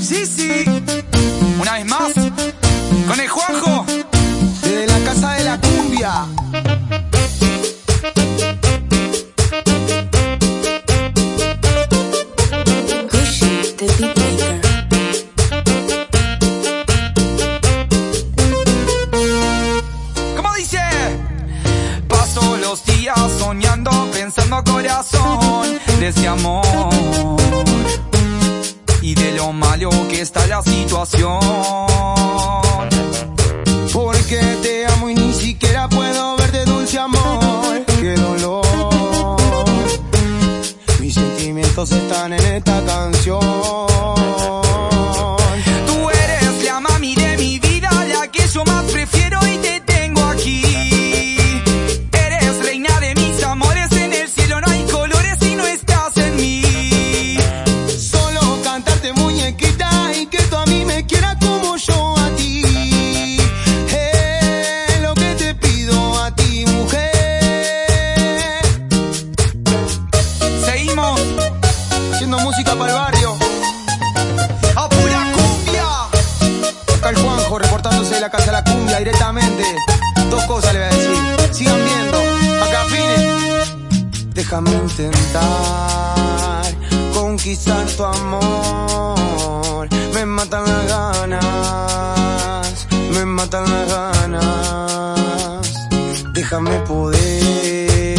Sí, sí. Una vez más. Con el Juanjo. Los días soñando, pensando corazón de ese amor. Y de lo malo que está la situación. Porque te amo y ni siquiera puedo verte dulce amor. Qué dolor. Mis sentimientos están en esta canción. A pura cumbia. Acá Juanjo reportándose de la casa de la cumbia directamente. Dos cosas le voy a decir. Sigan viendo. Acá Fine. Déjame intentar conquistar tu amor. Me matan las ganas. Me matan las ganas. Déjame poder